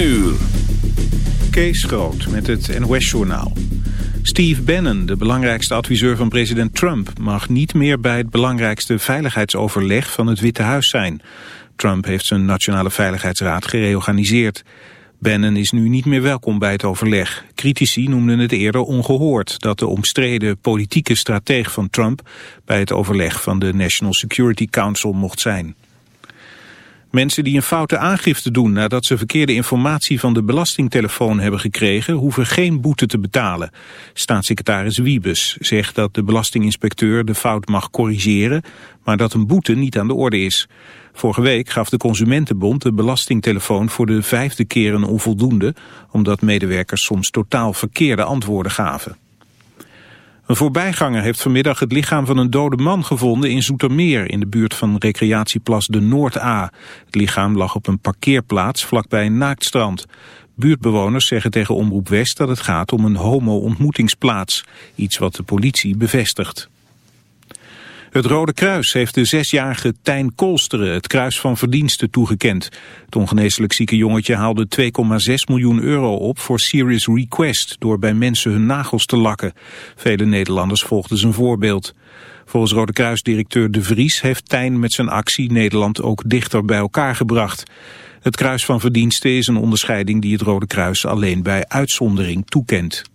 uur. Kees Groot met het NOS-journaal. Steve Bannon, de belangrijkste adviseur van president Trump... mag niet meer bij het belangrijkste veiligheidsoverleg van het Witte Huis zijn. Trump heeft zijn Nationale Veiligheidsraad gereorganiseerd. Bannon is nu niet meer welkom bij het overleg. Critici noemden het eerder ongehoord dat de omstreden politieke strateeg van Trump... bij het overleg van de National Security Council mocht zijn. Mensen die een foute aangifte doen nadat ze verkeerde informatie van de belastingtelefoon hebben gekregen, hoeven geen boete te betalen. Staatssecretaris Wiebes zegt dat de belastinginspecteur de fout mag corrigeren, maar dat een boete niet aan de orde is. Vorige week gaf de Consumentenbond de belastingtelefoon voor de vijfde keer een onvoldoende, omdat medewerkers soms totaal verkeerde antwoorden gaven. Een voorbijganger heeft vanmiddag het lichaam van een dode man gevonden in Zoetermeer in de buurt van recreatieplas de Noord-A. Het lichaam lag op een parkeerplaats vlakbij een naaktstrand. Buurtbewoners zeggen tegen Omroep West dat het gaat om een homo-ontmoetingsplaats, iets wat de politie bevestigt. Het Rode Kruis heeft de zesjarige Tijn Kolsteren het Kruis van Verdiensten toegekend. Het ongeneeslijk zieke jongetje haalde 2,6 miljoen euro op voor Serious Request... door bij mensen hun nagels te lakken. Vele Nederlanders volgden zijn voorbeeld. Volgens Rode Kruis-directeur De Vries heeft Tijn met zijn actie Nederland ook dichter bij elkaar gebracht. Het Kruis van Verdiensten is een onderscheiding die het Rode Kruis alleen bij uitzondering toekent.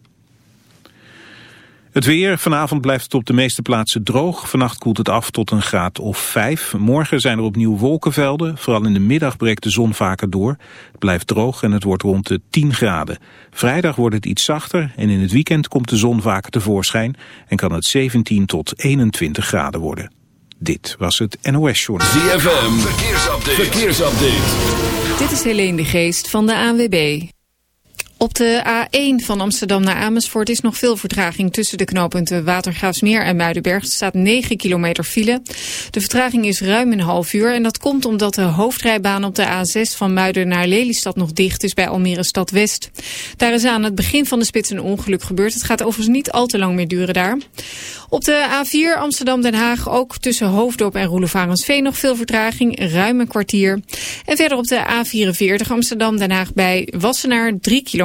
Het weer, vanavond blijft het op de meeste plaatsen droog. Vannacht koelt het af tot een graad of 5. Morgen zijn er opnieuw wolkenvelden. Vooral in de middag breekt de zon vaker door. Het blijft droog en het wordt rond de 10 graden. Vrijdag wordt het iets zachter en in het weekend komt de zon vaker tevoorschijn... en kan het 17 tot 21 graden worden. Dit was het NOS Journal. ZFM, verkeersupdate. verkeersupdate. Dit is Helene de Geest van de ANWB. Op de A1 van Amsterdam naar Amersfoort is nog veel vertraging tussen de knooppunten Watergraafsmeer en Muidenberg. Er staat 9 kilometer file. De vertraging is ruim een half uur en dat komt omdat de hoofdrijbaan op de A6 van Muiden naar Lelystad nog dicht is bij Almere Stad West. Daar is aan het begin van de spits een ongeluk gebeurd. Het gaat overigens niet al te lang meer duren daar. Op de A4 Amsterdam-Den Haag ook tussen Hoofddorp en Roelevarensveen nog veel vertraging, ruim een kwartier. En verder op de A44 Amsterdam-Den Haag bij Wassenaar 3 kilometer.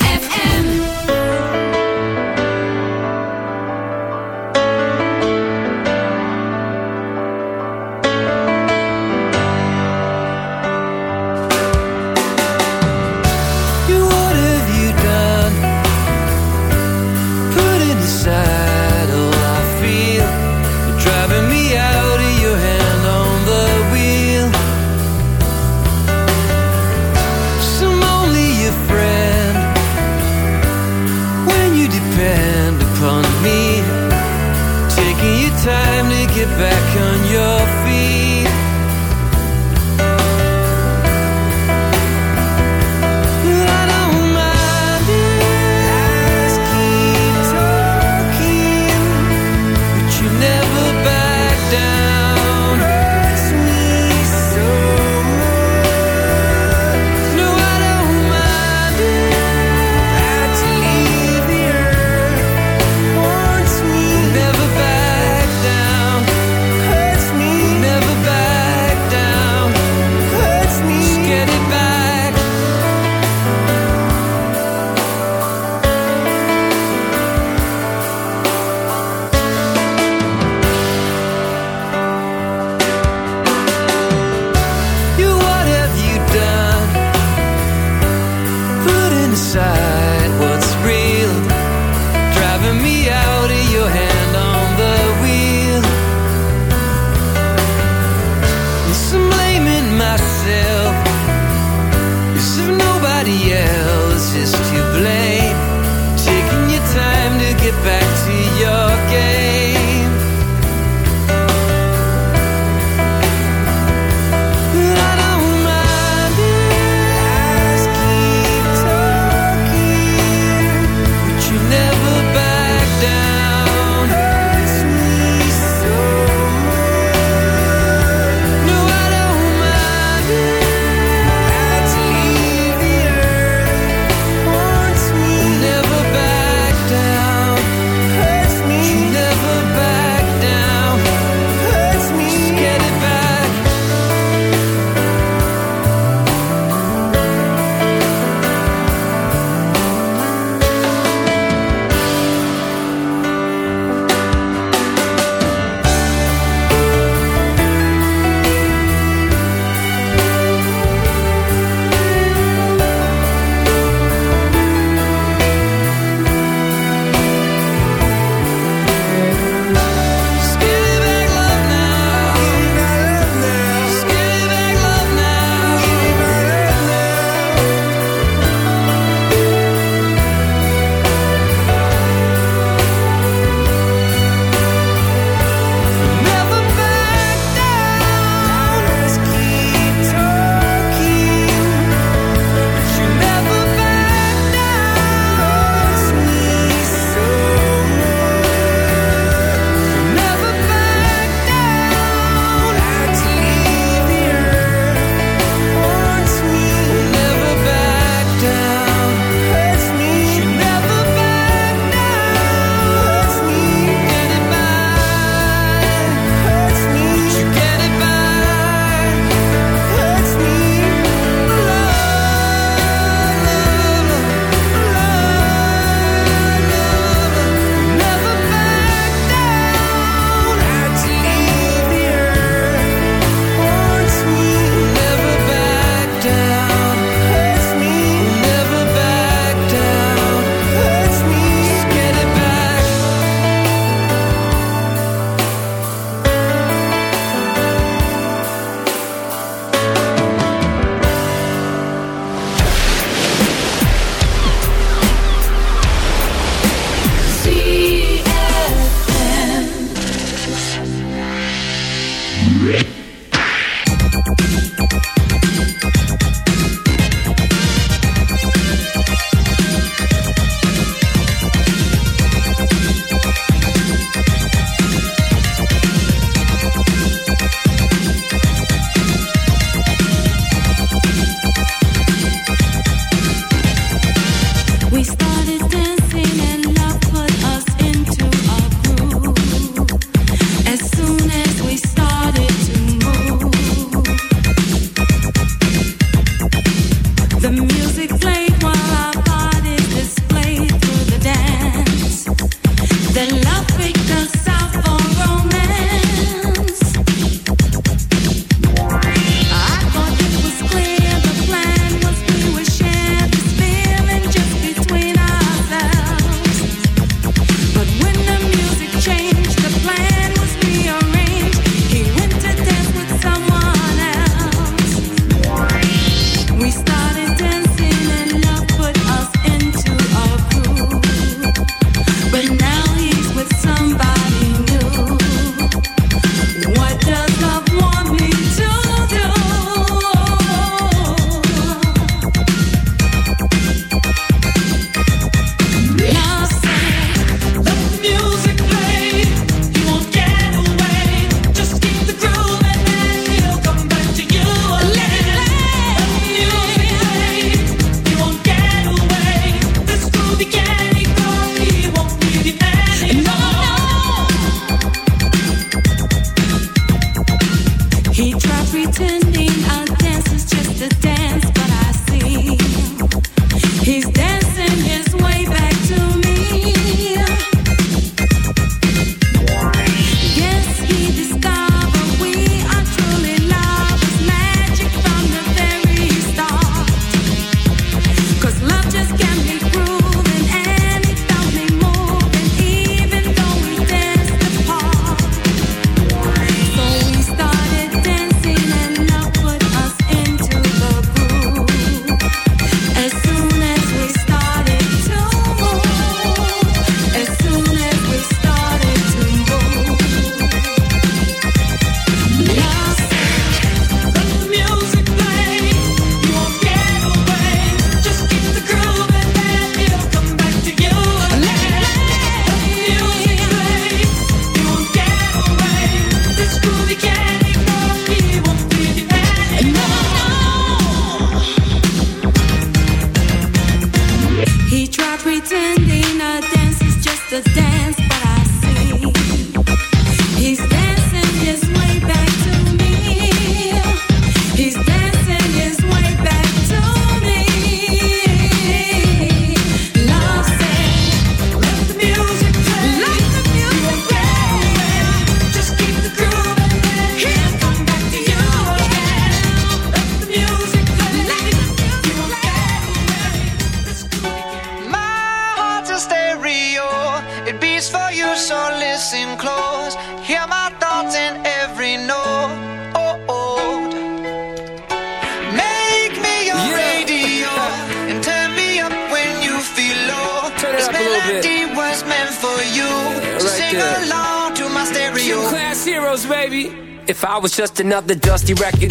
Just another dusty record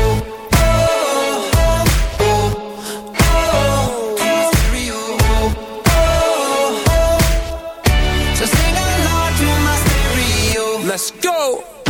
Go.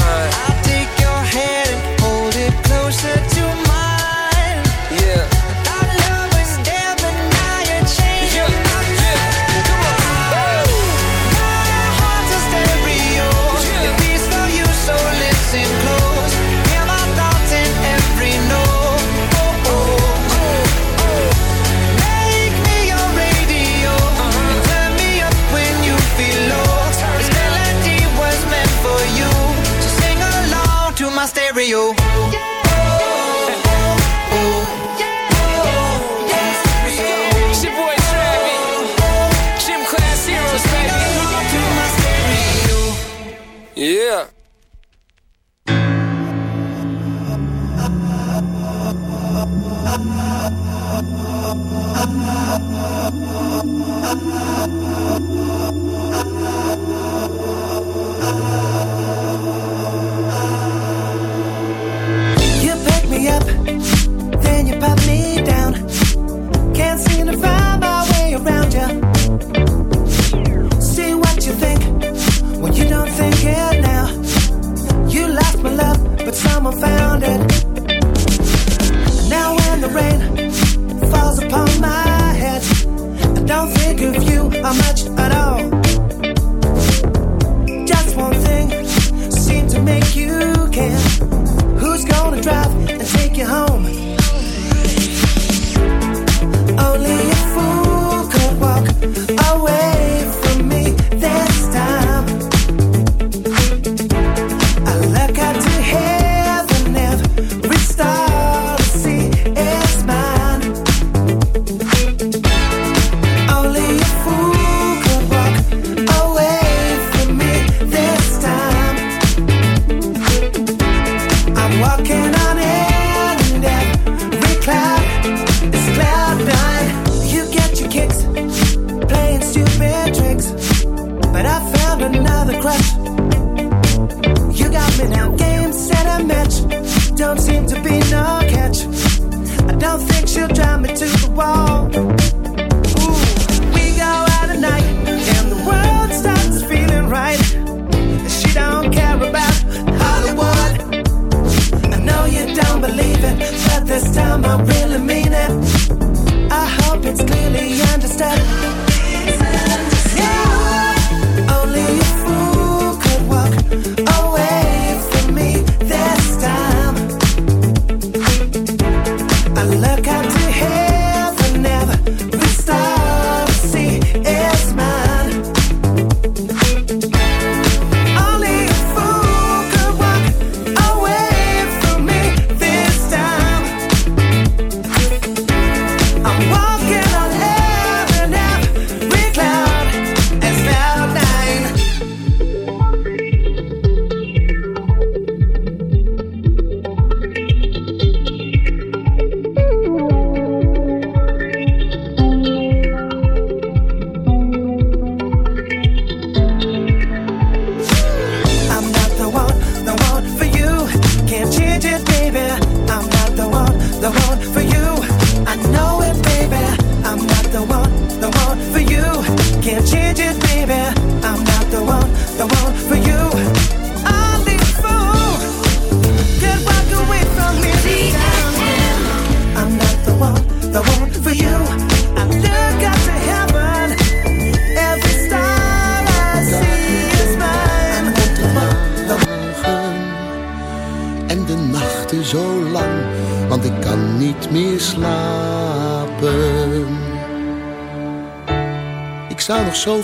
Hard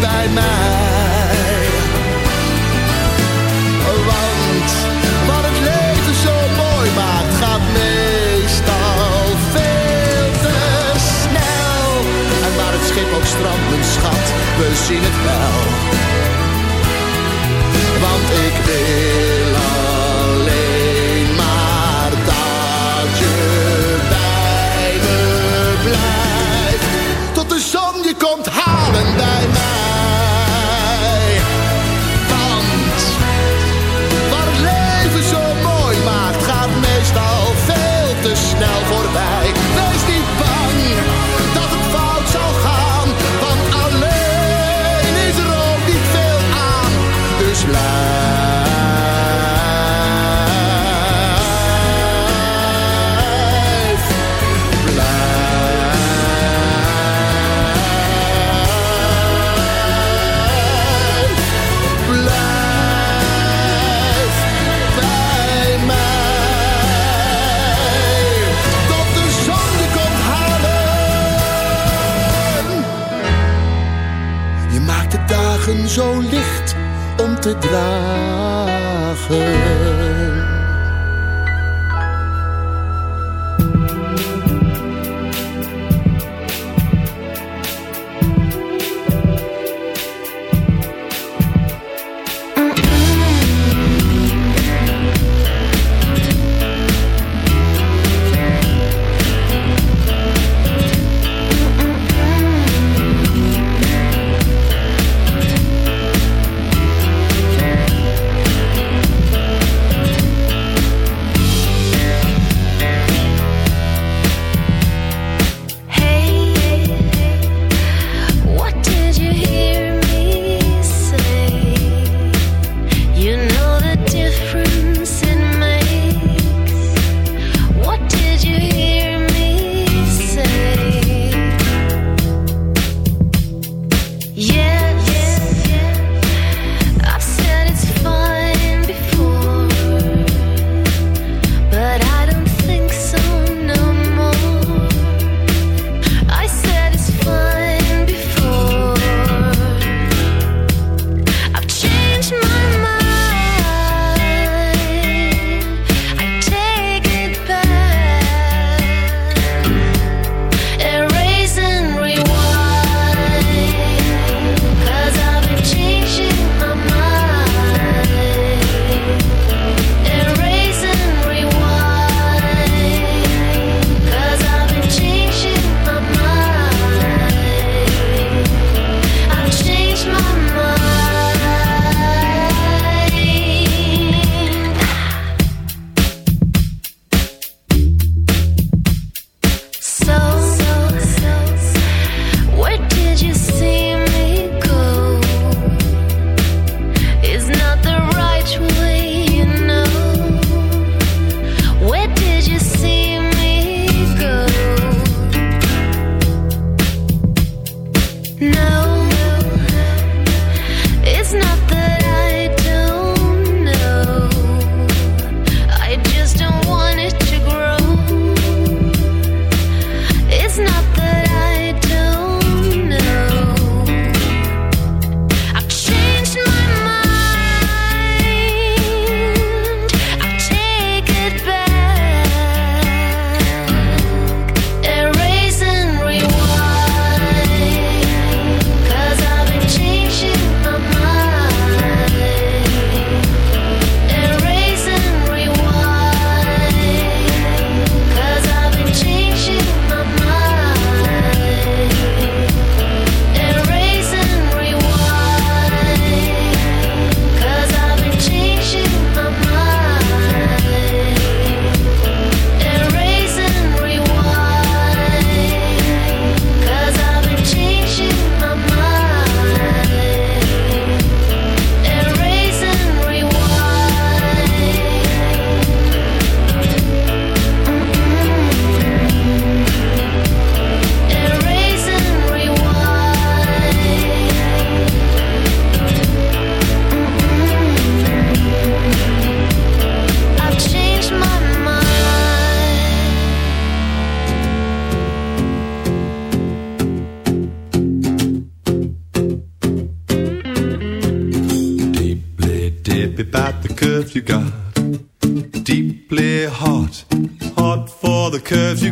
bij mij. Want wat het leven zo mooi maakt, gaat meestal veel te snel. En waar het schip ook strandt, mijn schat, we zien het wel. Want ik wil te dragen.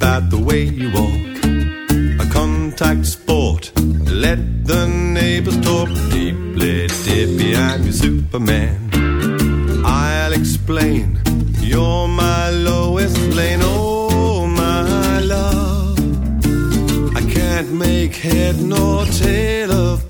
About the way you walk. A contact sport. Let the neighbors talk. Deeply dippy, I'm your Superman. I'll explain. You're my lowest lane. Oh, my love. I can't make head nor tail of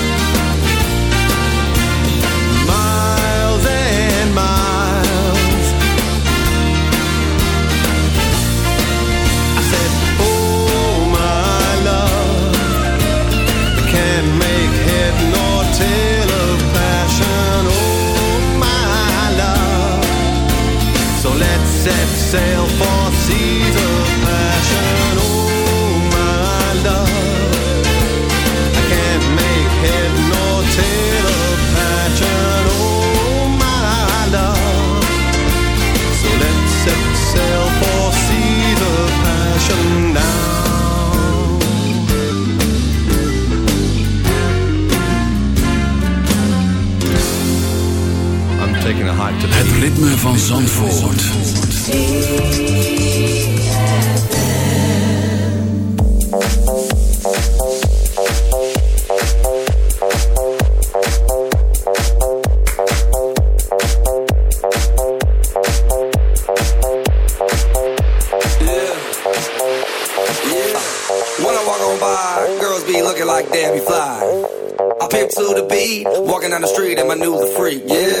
Set sail for seas of passion. Oh, my love. I can't make head nor tail of passion. Oh, my love. So let's set sail for seas of passion now. Het ritme van Zandvoort. When I walk on by, girls be looking like Debbie Fly. I pimp to the beat, walking down the street and my new the freak, yeah.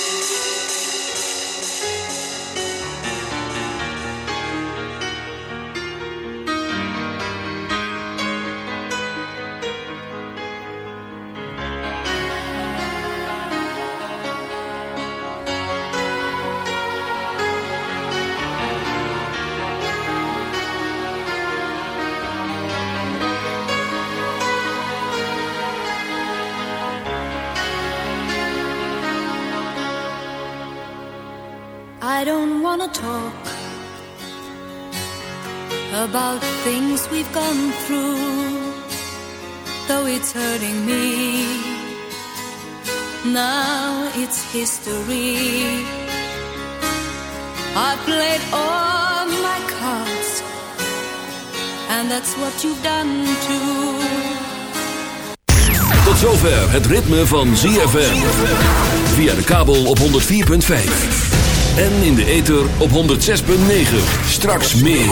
It's hurting me. Now it's history. I played all my cards, and that's what you've done too. Tot zover het ritme van ZFM. Via de kabel op 104.5. En in de ether op 106.9. Straks meer.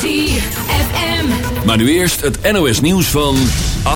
ZFM. Maar nu eerst het NOS nieuws van...